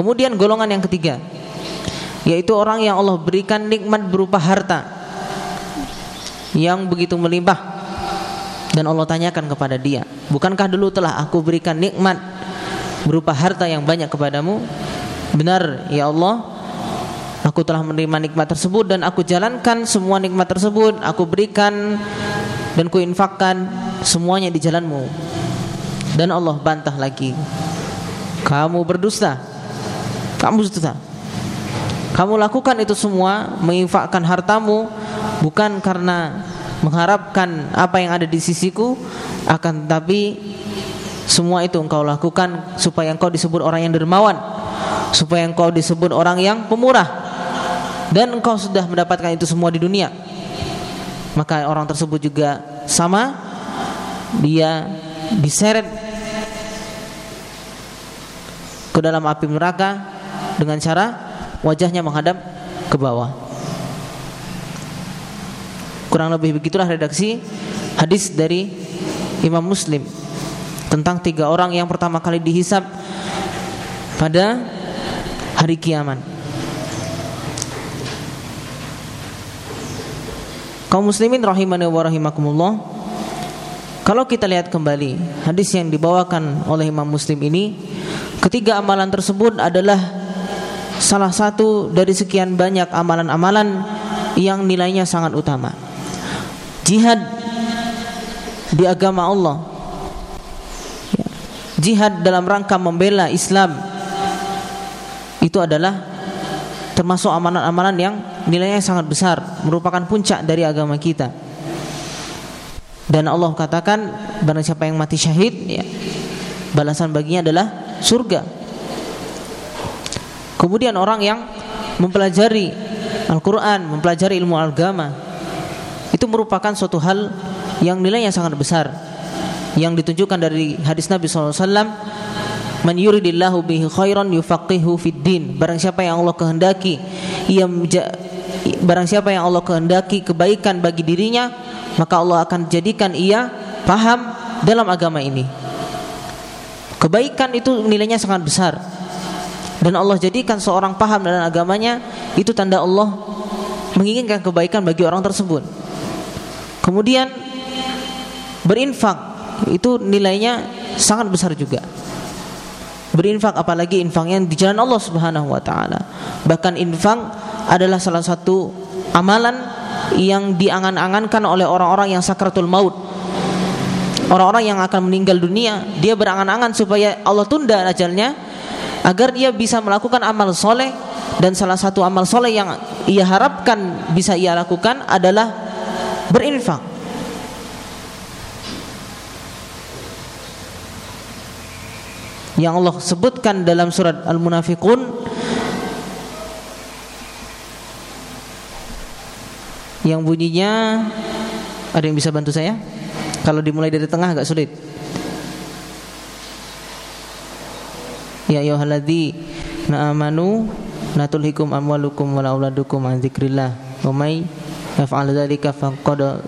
Kemudian golongan yang ketiga yaitu orang yang Allah berikan nikmat berupa harta yang begitu melimpah dan Allah tanyakan kepada dia, "Bukankah dulu telah aku berikan nikmat berupa harta yang banyak kepadamu?" Benar, ya Allah, aku telah menerima nikmat tersebut dan aku jalankan semua nikmat tersebut, aku berikan dan kuinfakkan semuanya di jalanmu. Dan Allah bantah lagi, "Kamu berdusta." Kamu berdusta kamu lakukan itu semua menginfakkan hartamu bukan karena mengharapkan apa yang ada di sisiku akan tetapi semua itu engkau lakukan supaya engkau disebut orang yang dermawan supaya engkau disebut orang yang pemurah. Dan engkau sudah mendapatkan itu semua di dunia. Maka orang tersebut juga sama. Dia diseret ke dalam api neraka dengan cara wajahnya menghadap ke bawah. Kurang lebih begitulah redaksi hadis dari Imam Muslim tentang tiga orang yang pertama kali dihisap pada hari kiamat. Kaum muslimin rahimani wa rahimakumullah. Kalau kita lihat kembali hadis yang dibawakan oleh Imam Muslim ini, ketiga amalan tersebut adalah salah satu dari sekian banyak amalan-amalan yang nilainya sangat utama. Jihad di agama Allah. Ya. Jihad dalam rangka membela Islam itu adalah termasuk amalan-amalan yang nilainya sangat besar, merupakan puncak dari agama kita. Dan Allah katakan barang siapa yang mati syahid ya, balasan baginya adalah surga Kemudian orang yang mempelajari Al-Quran, mempelajari ilmu agama itu merupakan suatu hal yang nilainya sangat besar yang ditunjukkan dari hadis Nabi SAW Man yuridillahu bihi khairan yufaqihu fid din. Barang siapa yang Allah kehendaki ia barang siapa yang Allah kehendaki kebaikan bagi dirinya, maka Allah akan jadikan ia paham dalam agama ini. Kebaikan itu nilainya sangat besar dan Allah jadikan seorang paham dalam agamanya itu tanda Allah menginginkan kebaikan bagi orang tersebut. Kemudian berinfak itu nilainya sangat besar juga. Berinfak apalagi infaknya di jalan Allah Subhanahu wa taala. Bahkan infak adalah salah satu amalan yang diangan-angankan oleh orang-orang yang sakratul maut. Orang-orang yang akan meninggal dunia, dia berangan-angan supaya Allah tunda ajalnya agar dia bisa melakukan amal soleh dan salah satu amal soleh yang ia harapkan bisa ia lakukan adalah berinfak. Yang Allah sebutkan dalam surat Al-Munafiqun yang bunyinya ada yang bisa bantu saya? Kalau dimulai dari tengah agak sulit. Ya ayyuhalladzina amanu la tulhikum amwalukum wala auladukum an dzikrillah. Wa may yaf'al dzalika faqad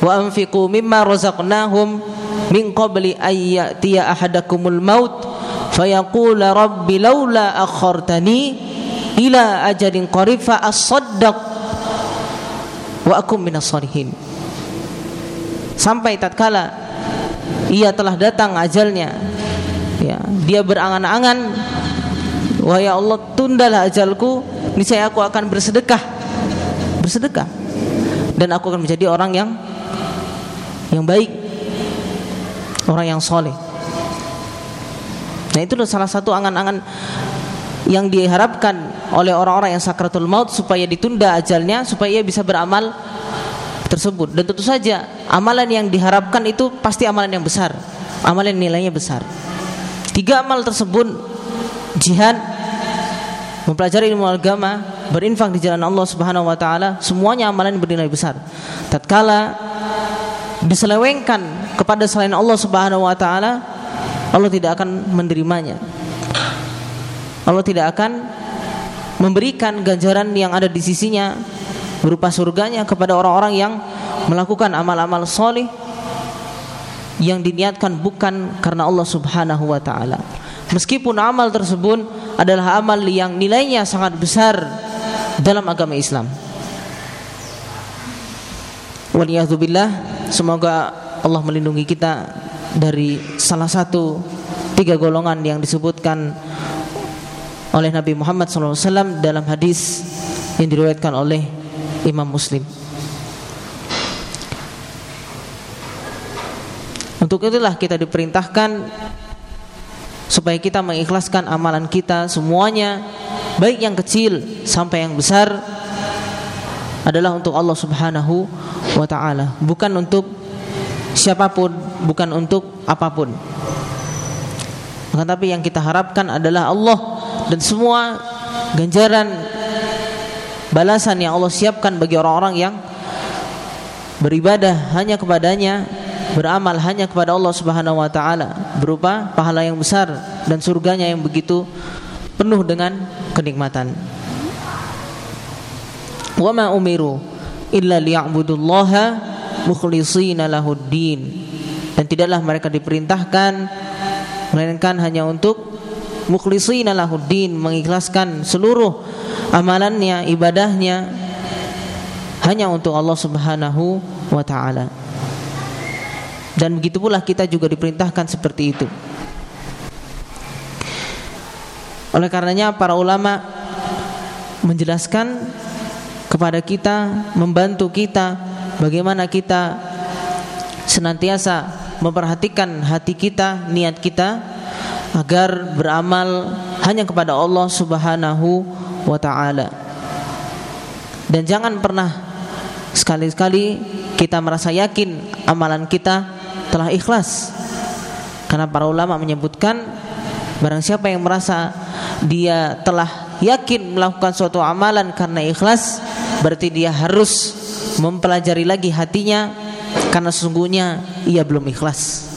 wa anfiqu mimma razaqnahum min qabli ay ya'tiya ahadakumul maut fayaqula rabbi laula akhartani ila ajalin qarib fa asaddaq wa akum minas salihin. Sampai tatkala ia telah datang ajalnya. Ya dia berangan-angan. Wahai Allah tundalah ajalku. Niscaya aku akan bersedekah. Bersedekah. Dan aku akan menjadi orang yang yang baik. Orang yang soleh. Nah itu salah satu angan-angan yang diharapkan oleh orang-orang yang sakratul maut supaya ditunda ajalnya supaya ia bisa beramal tersebut. Dan tentu saja amalan yang diharapkan itu pasti amalan yang besar. Amalan nilainya besar. Tiga amal tersebut jihad mempelajari ilmu agama berinfak di jalan Allah Subhanahu wa taala semuanya amalan bernilai besar. Tatkala diselewengkan kepada selain Allah Subhanahu wa taala Allah tidak akan menerimanya. Allah tidak akan memberikan ganjaran yang ada di sisinya berupa surganya kepada orang-orang yang melakukan amal-amal soleh yang diniatkan bukan karena Allah Subhanahu wa taala. Meskipun amal tersebut adalah amal yang nilainya sangat besar dalam agama Islam. Waliyahzubillah, semoga Allah melindungi kita dari salah satu tiga golongan yang disebutkan oleh Nabi Muhammad SAW dalam hadis yang diriwayatkan oleh Imam Muslim. Untuk itulah kita diperintahkan supaya kita mengikhlaskan amalan kita semuanya baik yang kecil sampai yang besar adalah untuk Allah Subhanahu wa taala, bukan untuk siapa pun, bukan untuk apa pun. Maka tapi yang kita harapkan adalah Allah dan semua ganjaran balasan yang Allah siapkan bagi orang-orang yang beribadah hanya kepadanya beramal hanya kepada Allah Subhanahu wa taala berupa pahala yang besar dan surganya yang begitu penuh dengan kenikmatan. Wa ma umiru illa liya'budullaha mukhlishina lahuddin. Dan tidaklah mereka diperintahkan melainkan hanya untuk mukhlishina lahuddin mengikhlaskan seluruh amalannya, ibadahnya hanya untuk Allah Subhanahu wa taala. Dan begitu pula kita juga diperintahkan seperti itu. Oleh karenanya para ulama menjelaskan kepada kita, membantu kita bagaimana kita senantiasa memperhatikan hati kita, niat kita agar beramal hanya kepada Allah Subhanahu wa taala. Dan jangan pernah sekali-sekali kita merasa yakin amalan kita telah ikhlas. Karena para ulama menyebutkan barang siapa yang merasa dia telah yakin melakukan suatu amalan karena ikhlas, berarti dia harus mempelajari lagi hatinya karena sesungguhnya ia belum ikhlas.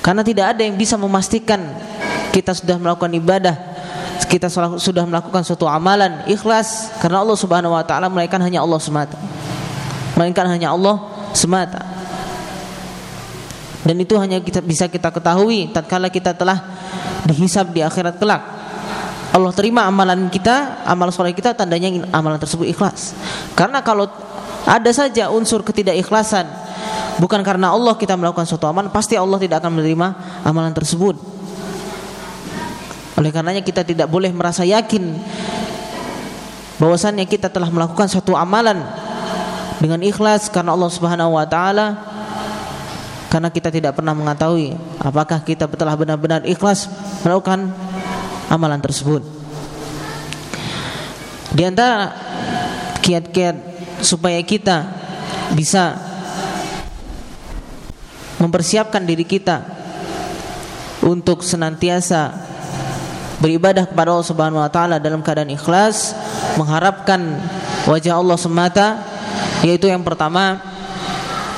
Karena tidak ada yang bisa memastikan kita sudah melakukan ibadah, kita sudah melakukan suatu amalan ikhlas karena Allah Subhanahu wa taala melainkan hanya Allah semata. Melainkan hanya Allah semata. Dan itu hanya kita bisa kita ketahui tatkala kita telah dihisab di akhirat kelak. Allah terima amalan kita, amal soleh kita tandanya amalan tersebut ikhlas. Karena kalau ada saja unsur ketidakikhlasan bukan karena Allah kita melakukan suatu amalan, pasti Allah tidak akan menerima amalan tersebut. Oleh karenanya kita tidak boleh merasa yakin bahwasannya kita telah melakukan suatu amalan dengan ikhlas karena Allah Subhanahu wa taala karena kita tidak pernah mengetahui apakah kita telah benar-benar ikhlas melakukan amalan tersebut. Di antara kiat-kiat supaya kita bisa mempersiapkan diri kita untuk senantiasa beribadah kepada Allah Subhanahu wa taala dalam keadaan ikhlas, mengharapkan wajah Allah semata, yaitu yang pertama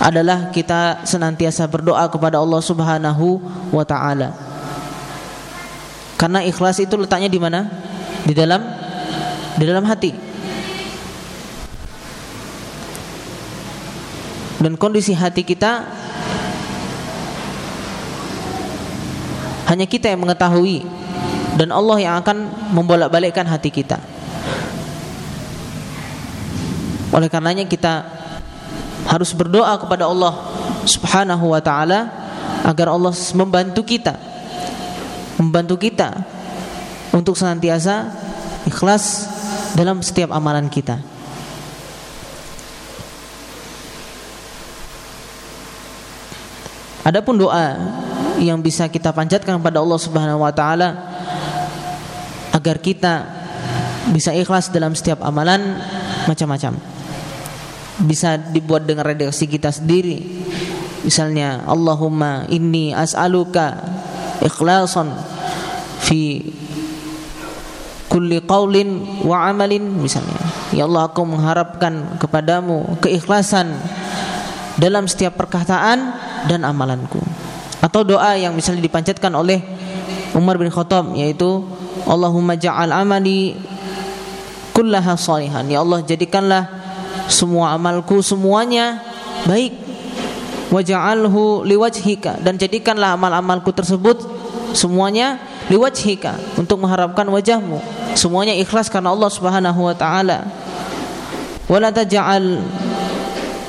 adalah kita senantiasa berdoa kepada Allah Subhanahu wa taala. Karena ikhlas itu letaknya di mana? Di dalam di dalam hati. Dan kondisi hati kita hanya kita yang mengetahui dan Allah yang akan membolak-balikkan hati kita. Oleh karenanya kita harus berdoa kepada Allah Subhanahu wa taala agar Allah membantu kita membantu kita untuk senantiasa ikhlas dalam setiap amalan kita. Adapun doa yang bisa kita panjatkan kepada Allah Subhanahu wa taala agar kita bisa ikhlas dalam setiap amalan macam-macam. Bisa dibuat dengan redaksi kita sendiri. Misalnya Allahumma inni as'aluka ikhlasan fi kulli qaulin wa amalin misalnya. Ya Allah aku mengharapkan kepadamu keikhlasan dalam setiap perkataan dan amalanku atau doa yang misalnya dipanjatkan oleh Umar bin Khattab yaitu Allahumma ja'al amali kullaha salihan. Ya Allah jadikanlah semua amalku semuanya baik. Waj'alhu liwajhika. Dan jadikanlah amal-amalku tersebut semuanya liwajhika untuk mengharapkan wajahmu. Semuanya ikhlas karena Allah Subhanahu wa taala. Wala taj'al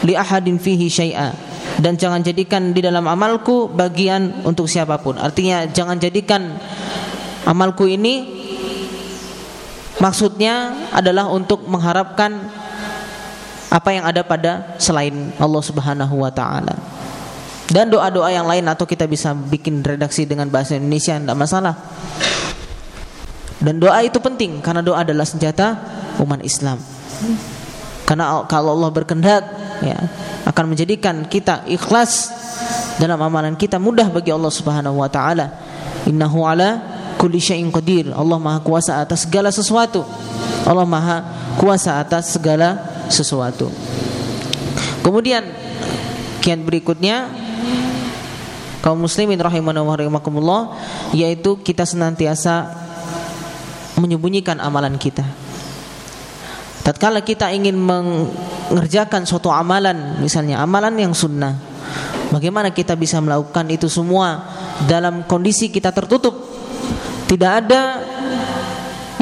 li ahadin fihi syai'a dan jangan jadikan di dalam amalku bagian untuk siapa pun artinya jangan jadikan amalku ini maksudnya adalah untuk mengharapkan apa yang ada pada selain Allah Subhanahu wa taala. Dan doa-doa yang lain atau kita bisa bikin redaksi dengan bahasa Indonesia tidak masalah. Dan doa itu penting karena doa adalah senjata umat Islam. Karena kalau Allah berkehendak ya akan menjadikan kita ikhlas dalam amalan kita mudah bagi Allah Subhanahu wa taala. Innahu ala kulli syai'in qadir. Allah Maha kuasa atas segala sesuatu. Allah Maha kuasa atas segala sesuatu. Kemudian kiat berikutnya kaum muslimin rahimana wa rahimakumullah yaitu kita senantiasa menyembunyikan amalan kita. Tatkala kita ingin mengerjakan suatu amalan, misalnya amalan yang sunnah, bagaimana kita bisa melakukan itu semua dalam kondisi kita tertutup? Tidak ada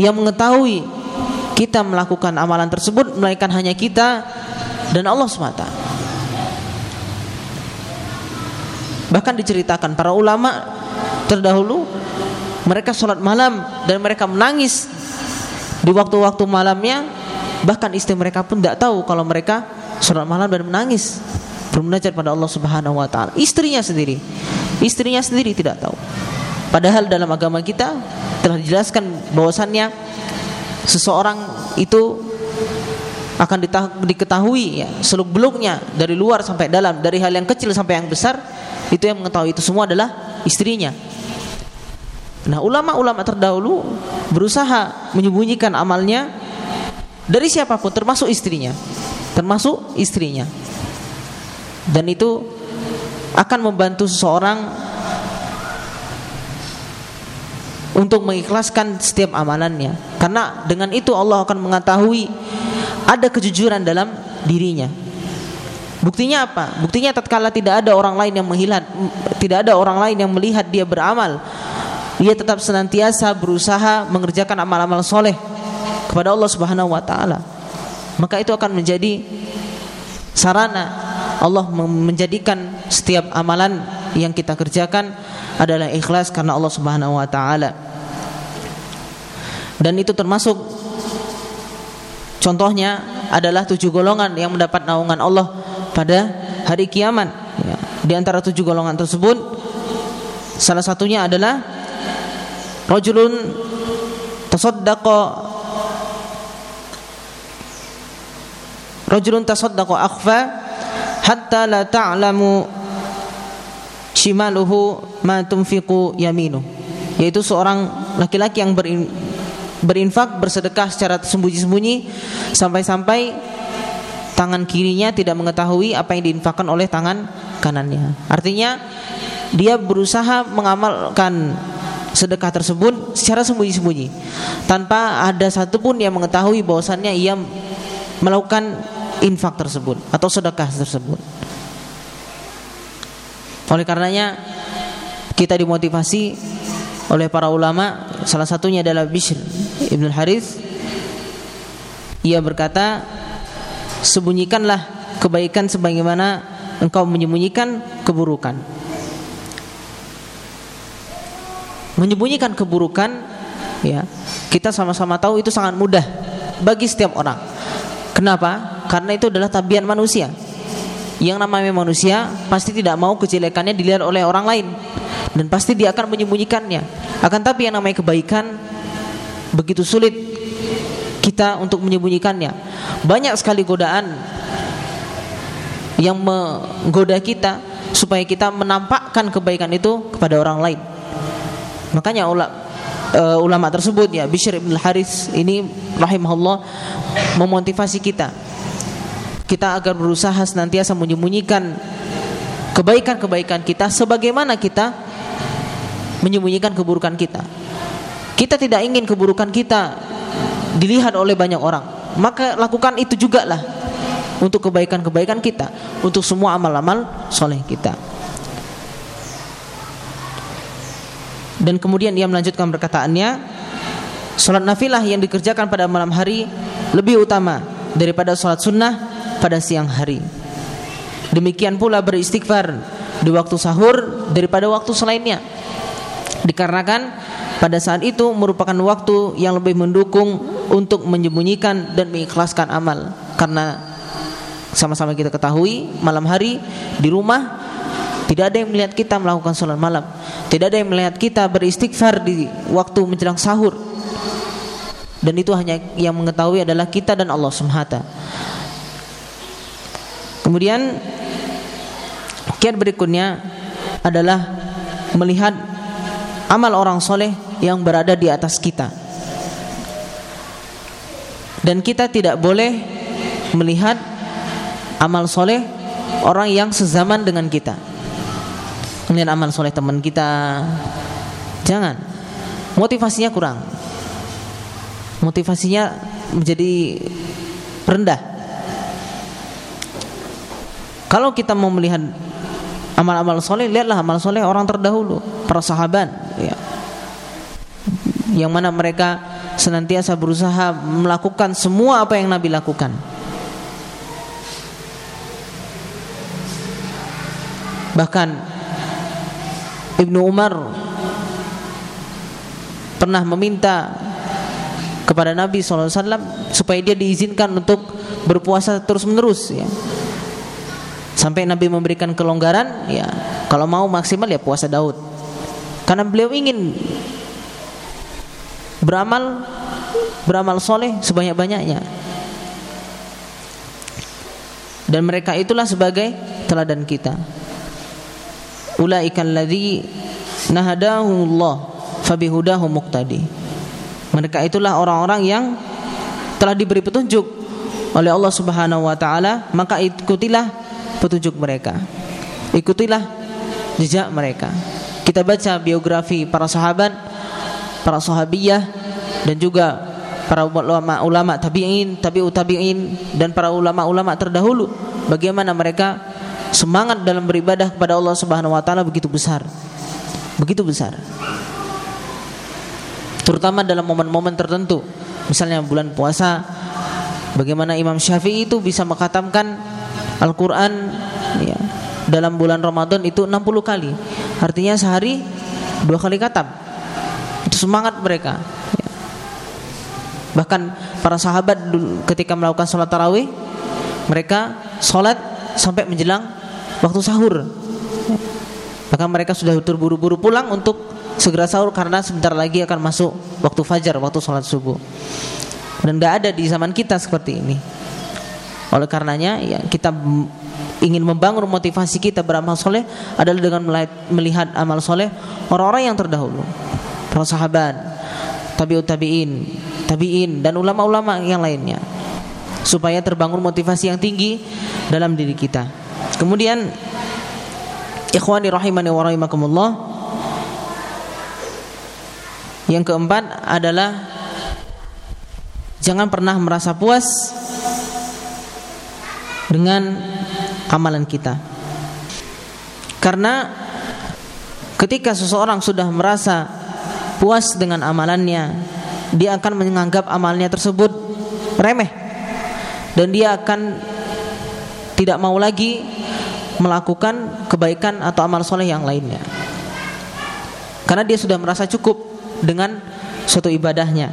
yang mengetahui kita melakukan amalan tersebut melainkan hanya kita dan Allah semata. Bahkan diceritakan para ulama terdahulu mereka sholat malam dan mereka menangis di waktu-waktu malamnya bahkan istri mereka pun tidak tahu kalau mereka sholat malam dan menangis bermunajat pada Allah Subhanahu wa taala. Istrinya sendiri, istrinya sendiri tidak tahu. Padahal dalam agama kita telah dijelaskan bahwasannya seseorang itu akan diketahui ya seluk beluknya dari luar sampai dalam dari hal yang kecil sampai yang besar itu yang mengetahui itu semua adalah istrinya nah ulama-ulama terdahulu berusaha menyembunyikan amalnya dari siapa pun termasuk istrinya. Termasuk istrinya. Dan itu akan membantu seseorang untuk mengikhlaskan setiap amalannya. Karena dengan itu Allah akan mengetahui ada kejujuran dalam dirinya. Buktinya apa? Buktinya tatkala tidak ada orang lain yang melihat tidak ada orang lain yang melihat dia beramal dia tetap senantiasa berusaha mengerjakan amal-amal soleh kepada Allah Subhanahu wa taala maka itu akan menjadi sarana Allah menjadikan setiap amalan yang kita kerjakan adalah ikhlas karena Allah Subhanahu wa taala dan itu termasuk contohnya adalah tujuh golongan yang mendapat naungan Allah pada hari kiamat ya. di antara tujuh golongan tersebut salah satunya adalah rajulun tasaddaqa rajulun tasaddaqa akhfa hatta la ta'lamu shimaluhu ma tunfiqu yaminu yaitu seorang laki-laki yang berin, berinfak bersedekah secara sembunyi-sembunyi sampai-sampai tangan kirinya tidak mengetahui apa yang diinfakkan oleh tangan kanannya. Artinya dia berusaha mengamalkan sedekah tersebut secara sembunyi-sembunyi tanpa ada satupun yang mengetahui bahwasannya ia melakukan infak tersebut atau sedekah tersebut. Oleh karenanya kita dimotivasi oleh para ulama. Salah satunya adalah Bishr Ibn Harith. Ia berkata sembunyikanlah kebaikan sebagaimana engkau menyembunyikan keburukan. Menyembunyikan keburukan ya kita sama-sama tahu itu sangat mudah bagi setiap orang. Kenapa karena itu adalah tabiat manusia yang namanya manusia pasti tidak mau kejelekannya dilihat oleh orang lain dan pasti dia akan menyembunyikannya. Akan tapi yang namanya kebaikan begitu sulit kita untuk menyembunyikannya. Banyak sekali godaan yang menggoda kita supaya kita menampakkan kebaikan itu kepada orang lain. Makanya ulama uh, ulama tersebut ya Bishr bin Haris ini rahimahullah memotivasi kita kita agar berusaha senantiasa menyembunyikan kebaikan-kebaikan kita sebagaimana kita menyembunyikan keburukan kita. Kita tidak ingin keburukan kita dilihat oleh banyak orang. Maka lakukan itu juga lah. untuk kebaikan-kebaikan kita, untuk semua amal-amal soleh kita. Dan kemudian ia melanjutkan perkataannya, Salat nafilah yang dikerjakan pada malam hari lebih utama daripada salat sunnah pada siang hari. Demikian pula beristighfar di waktu sahur daripada waktu selainnya. Dikarenakan pada saat itu merupakan waktu yang lebih mendukung untuk menyembunyikan dan mengikhlaskan amal. Karena sama-sama kita ketahui malam hari di rumah tidak ada yang melihat kita melakukan sholat malam. Tidak ada yang melihat kita beristighfar di waktu menjelang sahur. Dan itu hanya yang mengetahui adalah kita dan Allah Subhanahu Kemudian kiat berikutnya adalah melihat amal orang soleh yang berada di atas kita. Dan kita tidak boleh melihat amal soleh orang yang sezaman dengan kita. Melihat amal soleh teman kita, jangan. Motivasinya kurang. Motivasinya menjadi rendah. Kalau kita mau melihat amal-amal soleh, lihatlah amal soleh orang terdahulu, para sahabat. Ya yang mana mereka senantiasa berusaha melakukan semua apa yang Nabi lakukan. Bahkan Ibnu Umar pernah meminta kepada Nabi SAW supaya dia diizinkan untuk berpuasa terus menerus ya. Sampai Nabi memberikan kelonggaran ya kalau mau maksimal ya puasa Daud. Karena beliau ingin beramal beramal soleh sebanyak-banyaknya. Dan mereka itulah sebagai teladan kita. Ulaiikal ladzi nahadahumullah fabihudahu muqtadi. Mereka itulah orang-orang yang telah diberi petunjuk oleh Allah Subhanahu wa taala maka ikutilah petunjuk mereka ikutilah jejak mereka kita baca biografi para sahabat para sahabiyah dan juga para ulama-ulama tabi'in, tabi'ut tabi'in dan para ulama-ulama terdahulu bagaimana mereka semangat dalam beribadah kepada Allah Subhanahu wa taala begitu besar. Begitu besar. Terutama dalam momen-momen tertentu. Misalnya bulan puasa bagaimana Imam Syafi'i itu bisa mengkhatamkan Al-Qur'an ya, dalam bulan Ramadan itu 60 kali. Artinya sehari dua kali khatam semangat mereka bahkan para sahabat ketika melakukan sholat tarawih mereka sholat sampai menjelang waktu sahur. Maka mereka sudah terburu-buru pulang untuk segera sahur karena sebentar lagi akan masuk waktu fajar waktu sholat subuh. Dan tidak ada di zaman kita seperti ini oleh karenanya ya kita ingin membangun motivasi kita beramal soleh adalah dengan melihat amal soleh orang-orang yang terdahulu para sahabat, tabiut tabiin, tabiin dan ulama-ulama yang lainnya supaya terbangun motivasi yang tinggi dalam diri kita. Kemudian ikhwani rahimani wa rahimakumullah yang keempat adalah jangan pernah merasa puas dengan amalan kita. Karena ketika seseorang sudah merasa puas dengan amalannya, dia akan menganggap amalnya tersebut remeh dan dia akan tidak mau lagi melakukan kebaikan atau amal soleh yang lainnya. Karena dia sudah merasa cukup dengan suatu ibadahnya.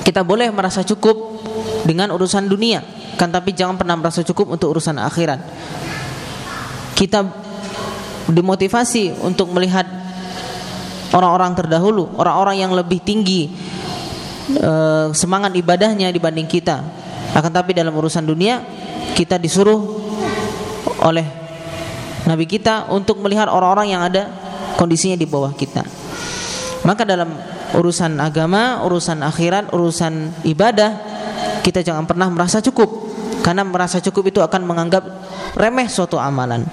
Kita boleh merasa cukup dengan urusan dunia, kan tapi jangan pernah merasa cukup untuk urusan akhirat. Kita dimotivasi untuk melihat orang-orang terdahulu, orang-orang yang lebih tinggi e, semangat ibadahnya dibanding kita. Akan tapi dalam urusan dunia kita disuruh oleh Nabi kita untuk melihat orang-orang yang ada kondisinya di bawah kita. Maka dalam urusan agama, urusan akhirat, urusan ibadah kita jangan pernah merasa cukup karena merasa cukup itu akan menganggap remeh suatu amalan.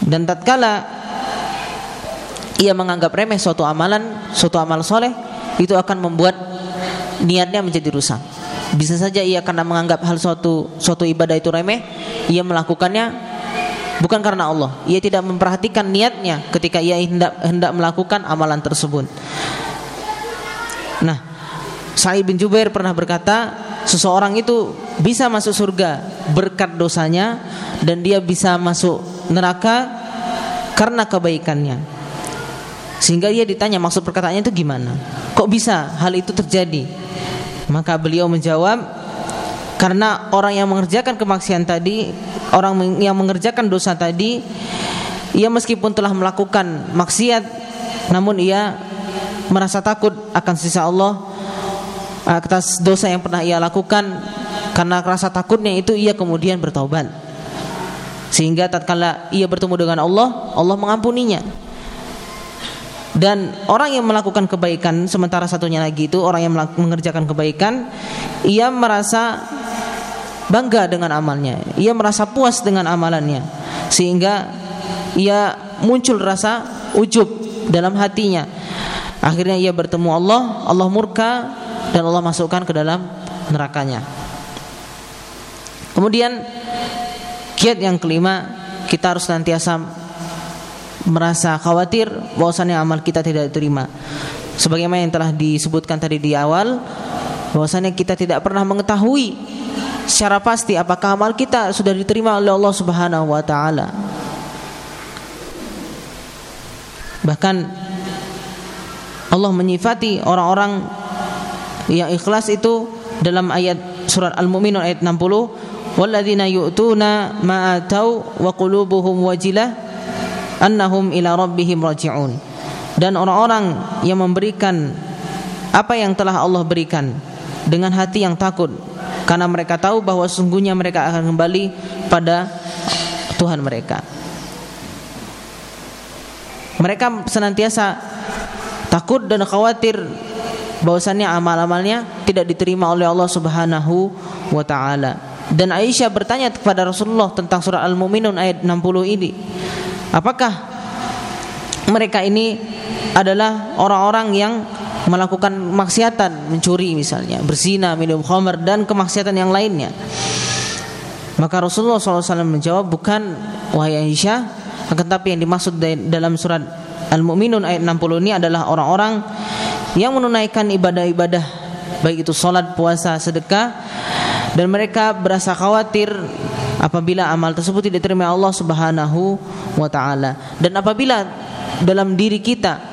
Dan tatkala ia menganggap remeh suatu amalan, suatu amal soleh, itu akan membuat niatnya menjadi rusak. bisa saja ia karena menganggap hal suatu suatu ibadah itu remeh, ia melakukannya bukan karena Allah. Ia tidak memperhatikan niatnya ketika ia hendak hendak melakukan amalan tersebut. Nah, Sa'id bin Jubair pernah berkata, seseorang itu bisa masuk surga berkat dosanya dan dia bisa masuk neraka karena kebaikannya. Sehingga dia ditanya maksud perkataannya itu gimana? Kok bisa hal itu terjadi? Maka beliau menjawab karena orang yang mengerjakan kemaksiatan tadi, orang yang mengerjakan dosa tadi, ia meskipun telah melakukan maksiat, namun ia merasa takut akan sisa Allah atas dosa yang pernah ia lakukan karena rasa takutnya itu ia kemudian bertaubat. Sehingga tatkala ia bertemu dengan Allah Allah mengampuninya. Dan orang yang melakukan kebaikan sementara satunya lagi itu orang yang mengerjakan kebaikan ia merasa bangga dengan amalnya. Ia merasa puas dengan amalannya. Sehingga ia muncul rasa ujub dalam hatinya. Akhirnya ia bertemu Allah Allah murka dan Allah masukkan ke dalam nerakanya kemudian kiat yang kelima kita harus nantiasa merasa khawatir bahwasannya amal kita tidak diterima. Sebagaimana yang telah disebutkan tadi di awal, bahwasannya kita tidak pernah mengetahui secara pasti apakah amal kita sudah diterima oleh Allah Subhanahu wa taala. Bahkan Allah menyifati orang-orang yang ikhlas itu dalam ayat surat Al-Mu'minun ayat 60, "Walladzina yu'tuna ma atau wa qulubuhum wajilah annahum ila rabbihim raji'un. Dan orang-orang yang memberikan apa yang telah Allah berikan dengan hati yang takut karena mereka tahu bahwa sungguhnya mereka akan kembali pada Tuhan mereka. Mereka senantiasa takut dan khawatir bahwasannya amal-amalnya tidak diterima oleh Allah Subhanahu wa taala. Dan Aisyah bertanya kepada Rasulullah tentang surah Al-Mu'minun ayat 60 ini. Apakah mereka ini adalah orang-orang yang melakukan maksiatan, mencuri misalnya, berzina, minum khamr dan kemaksiatan yang lainnya? Maka Rasulullah SAW menjawab bukan wahai Aisyah, akan tapi yang dimaksud dalam surat Al-Mu'minun ayat 60 ini adalah orang-orang yang menunaikan ibadah-ibadah baik itu salat, puasa, sedekah dan mereka berasa khawatir apabila amal tersebut tidak diterima Allah Subhanahu wa taala. Dan apabila dalam diri kita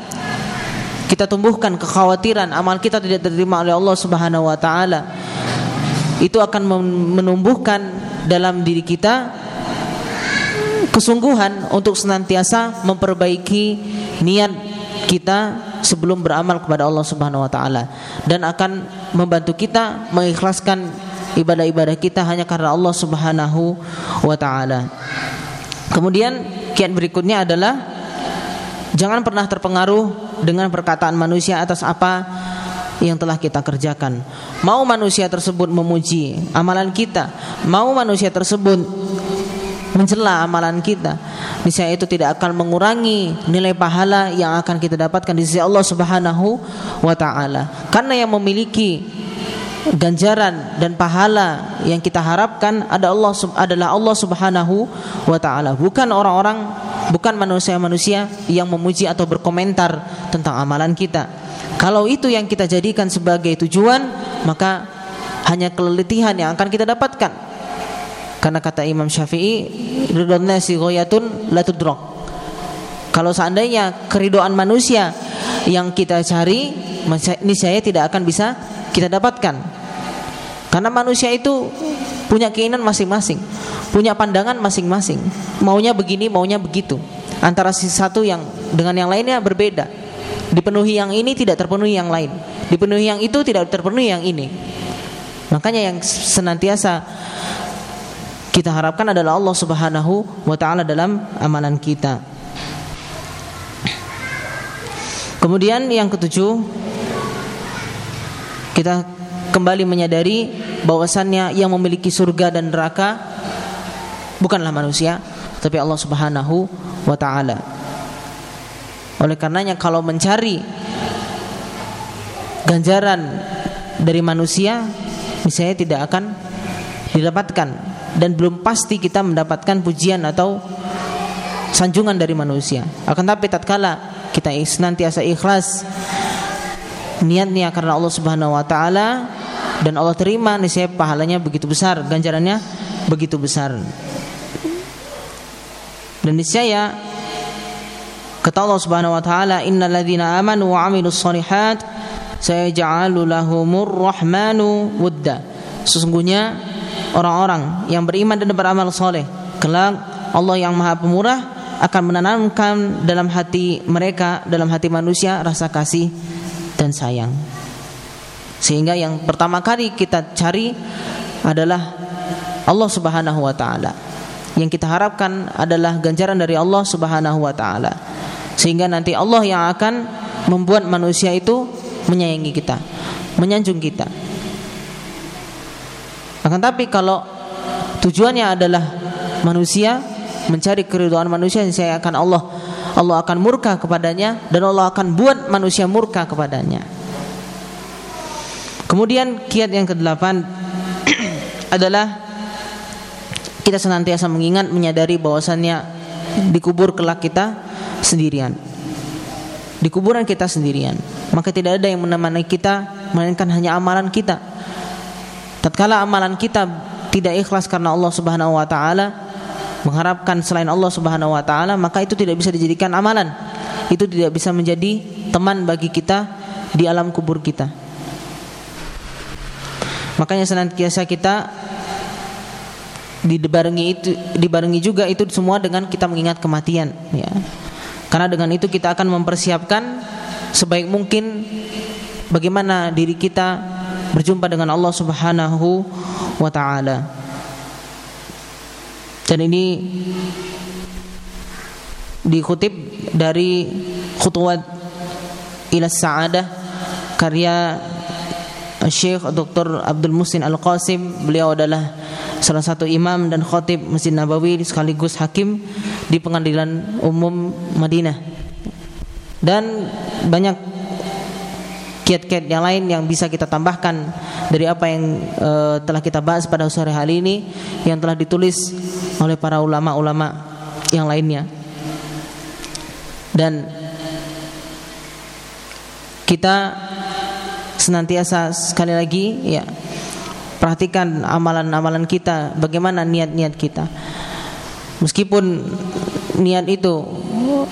kita tumbuhkan kekhawatiran amal kita tidak diterima oleh Allah Subhanahu wa taala, itu akan menumbuhkan dalam diri kita kesungguhan untuk senantiasa memperbaiki niat kita sebelum beramal kepada Allah Subhanahu wa taala dan akan membantu kita mengikhlaskan ibadah-ibadah kita hanya karena Allah Subhanahu wa taala. Kemudian kiat berikutnya adalah jangan pernah terpengaruh dengan perkataan manusia atas apa yang telah kita kerjakan. Mau manusia tersebut memuji amalan kita, mau manusia tersebut mencela amalan kita, niscaya itu tidak akan mengurangi nilai pahala yang akan kita dapatkan di sisi Allah Subhanahu wa taala. Karena yang memiliki ganjaran dan pahala yang kita harapkan ada Allah adalah Allah Subhanahu wa taala. Bukan orang-orang bukan manusia-manusia yang memuji atau berkomentar tentang amalan kita. Kalau itu yang kita jadikan sebagai tujuan maka hanya keletihan yang akan kita dapatkan karena kata Imam Syafi'i ridwan nasi ghayatun la kalau seandainya keridoan manusia yang kita cari ini saya tidak akan bisa kita dapatkan. Karena manusia itu punya keinginan masing-masing, punya pandangan masing-masing. Maunya begini, maunya begitu. Antara si satu yang dengan yang lainnya berbeda. Dipenuhi yang ini tidak terpenuhi yang lain. Dipenuhi yang itu tidak terpenuhi yang ini. Makanya yang senantiasa kita harapkan adalah Allah Subhanahu wa taala dalam amalan kita. Kemudian yang ketujuh kita kembali menyadari bahwasannya yang memiliki surga dan neraka bukanlah manusia tapi Allah Subhanahu wa taala. Oleh karenanya kalau mencari ganjaran dari manusia misalnya tidak akan didapatkan dan belum pasti kita mendapatkan pujian atau sanjungan dari manusia. Akan tapi tatkala kita senantiasa ikhlas niatnya karena Allah Subhanahu wa taala dan Allah terima niscaya pahalanya begitu besar, ganjarannya begitu besar. Dan niscaya kata Allah Subhanahu wa taala innal ladzina amanu wa amilus solihat sayaj'alu lahumur rahmanu wudda. Sesungguhnya orang-orang yang beriman dan beramal soleh. Kelak Allah yang maha pemurah akan menanamkan dalam hati mereka dalam hati manusia rasa kasih dan sayang. Sehingga yang pertama kali kita cari adalah Allah Subhanahu wa taala. Yang kita harapkan adalah ganjaran dari Allah Subhanahu wa taala. Sehingga nanti Allah yang akan membuat manusia itu menyayangi kita menyanjung kita akan tapi kalau tujuannya adalah manusia mencari keridhaan manusia saya akan Allah Allah akan murka kepadanya dan Allah akan buat manusia murka kepadanya. Kemudian kiat yang kedelapan adalah kita senantiasa mengingat menyadari bahwasannya dikubur kelak kita sendirian. Di kuburan kita sendirian. Maka tidak ada yang menemani kita melainkan hanya amalan kita tatkala amalan kita tidak ikhlas karena Allah Subhanahu wa taala mengharapkan selain Allah Subhanahu wa taala maka itu tidak bisa dijadikan amalan. Itu tidak bisa menjadi teman bagi kita di alam kubur kita. Makanya senantiasa kita dibarengi itu dibarengi juga itu semua dengan kita mengingat kematian ya. Karena dengan itu kita akan mempersiapkan sebaik mungkin bagaimana diri kita berjumpa dengan Allah Subhanahu wa taala. Dan ini dikutip dari Khutwat ila Sa'adah karya Syekh Dr. Abdul Musin Al-Qasim beliau adalah salah satu imam dan khatib Masjid Nabawi sekaligus hakim di pengadilan umum Madinah dan banyak kiat-kiat yang lain yang bisa kita tambahkan dari apa yang uh, telah kita bahas pada sore hari ini yang telah ditulis oleh para ulama-ulama yang lainnya. Dan kita senantiasa sekali lagi ya perhatikan amalan-amalan kita, bagaimana niat-niat kita. Meskipun niat itu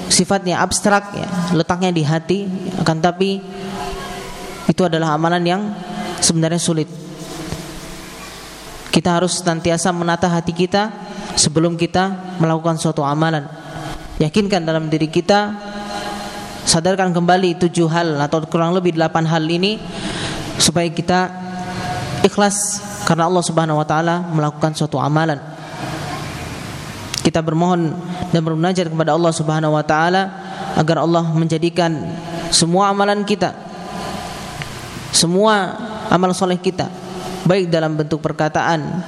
sifatnya abstrak ya, letaknya di hati, akan tapi itu adalah amalan yang sebenarnya sulit. Kita harus senantiasa menata hati kita sebelum kita melakukan suatu amalan. Yakinkan dalam diri kita, sadarkan kembali tujuh hal atau kurang lebih delapan hal ini supaya kita ikhlas karena Allah Subhanahu wa taala melakukan suatu amalan. Kita bermohon dan bermunajat kepada Allah Subhanahu wa taala agar Allah menjadikan semua amalan kita semua amal soleh kita baik dalam bentuk perkataan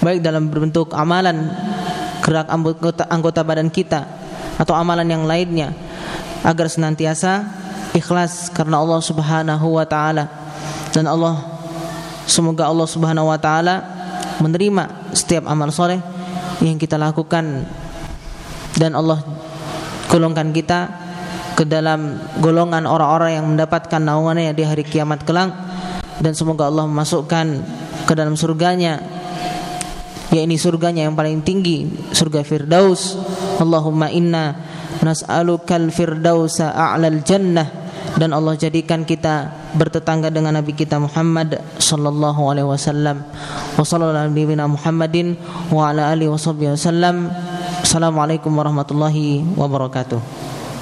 baik dalam bentuk amalan gerak anggota, anggota badan kita atau amalan yang lainnya agar senantiasa ikhlas karena Allah Subhanahu wa taala. Dan Allah semoga Allah Subhanahu wa taala menerima setiap amal soleh yang kita lakukan. Dan Allah golongkan kita ke dalam golongan orang-orang yang mendapatkan naungannya di hari kiamat kelak. Dan semoga Allah memasukkan ke dalam surganya ya ini surganya yang paling tinggi surga Firdaus. Allahumma inna nas'alukal firdausa a'lal jannah. Dan Allah jadikan kita bertetangga dengan Nabi kita Muhammad sallallahu alaihi wasallam. Wa sallallahu Muhammadin wa ala alihi wasallam Assalamualaikum warahmatullahi wabarakatuh